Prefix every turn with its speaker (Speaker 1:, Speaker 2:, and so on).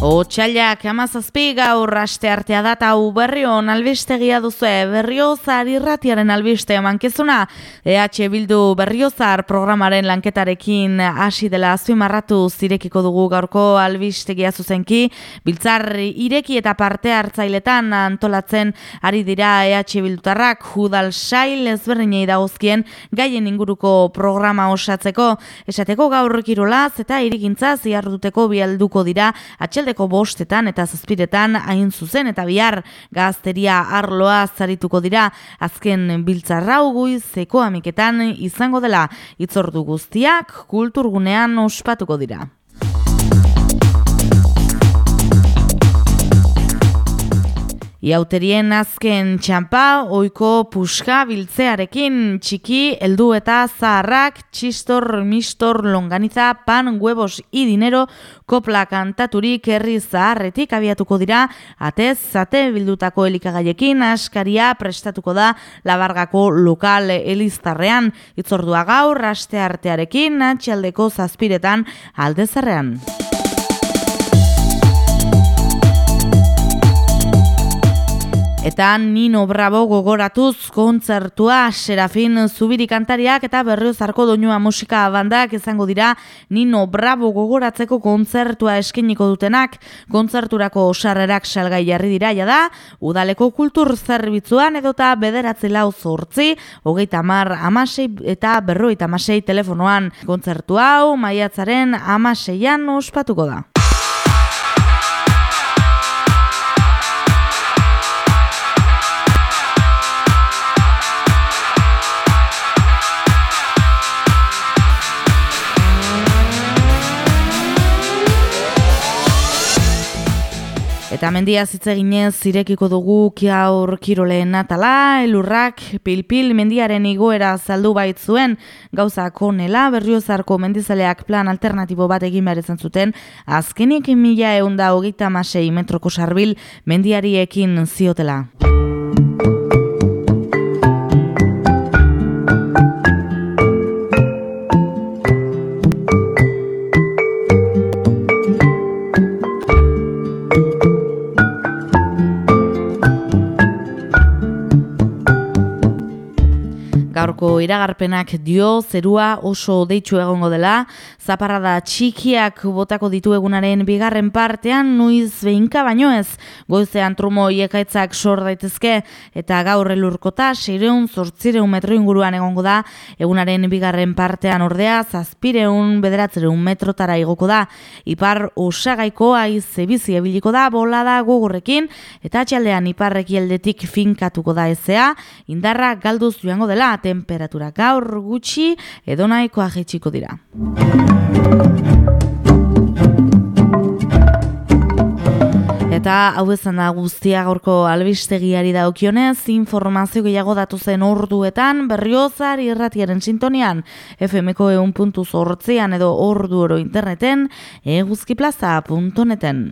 Speaker 1: Otsailak amazazpi gaur aste artea data hau berrion albistegia duzu berriozar irratiaren albiste emankezuna EH Bildu berriozar programaren lanketarekin hasi dela azuimarratu zirekiko dugu gaurko albistegia zuzenki. Biltzar ireki eta parte hartzailetan antolatzen ari dira EH Bildutarrak. Judal sail ezberdinei dagozkien gaien inguruko programa osatzeko. Esateko gaur kirolaz eta irikintzaz iarduteko bialduko dira atxelde arratsaldeko bostetan eta zazpiretan hain zuzen eta bihar gazteria arloa zarituko dira azken biltzarrau guiz zeko amiketan izango dela itzordu guztiak kulturgunean ospatuko dira. Iauterien azken txampa, oiko puska biltzearekin txiki, heldu eta zaharrak, txistor, mistor, longaniza, pan, huevos i dinero, kopla kantaturik herri zaharretik abiatuko dira, atez, zate bildutako elikagaiekin, askaria prestatuko da labargako lokal eliztarrean, itzordua gaur, aste artearekin, atxaldeko zazpiretan aldezarrean. Eta Nino Bravo gogoratuz kontzertua Serafin Zubiri kantariak eta berriozarko doinua musika bandak izango dira Nino Bravo gogoratzeko kontzertua eskeniko dutenak kontzerturako osarrerak salgai jarri dira da udaleko kultur zerbitzuan edota bederatzi lau zortzi hogeita mar amasei eta berroita amasei telefonoan kontzertu hau maiatzaren amaseian ospatuko da. Eta mendia zitze ginez zirekiko dugu kiaur kiroleen natala, elurrak, pilpil mendiaren igoera zaldu baitzuen gauza konela, berriozarko mendizaleak plan alternatibo bat egin behar zuten, azkenik mila eunda hogeita masei metroko sarbil mendiariekin ziotela. Gaurko iragarpenak dio zerua oso deitsu egongo dela, zaparrada txikiak botako ditu egunaren bigarren partean, nuiz behinka baino ez, goizean trumo iekaitzak sor daitezke, eta gaur elurkota, seireun, zortzireun metro inguruan egongo da, egunaren bigarren partean ordea, zazpireun, bederatzereun metrotara igoko da, ipar osagaiko aiz ebizi ebiliko da, bolada gugurrekin, eta atxaldean iparreki aldetik finkatuko da ezea, indarra galduz joango dela, temperatura gaur gutxi edo nahikoa jaitsiko dira. Eta hau ezan da guztia gaurko albistegiari daukionez, informazio gehiago datu zen orduetan, berriozar irratiaren sintonian, FMko eun puntu zortzean edo ordu oro interneten, eguzkiplaza.neten.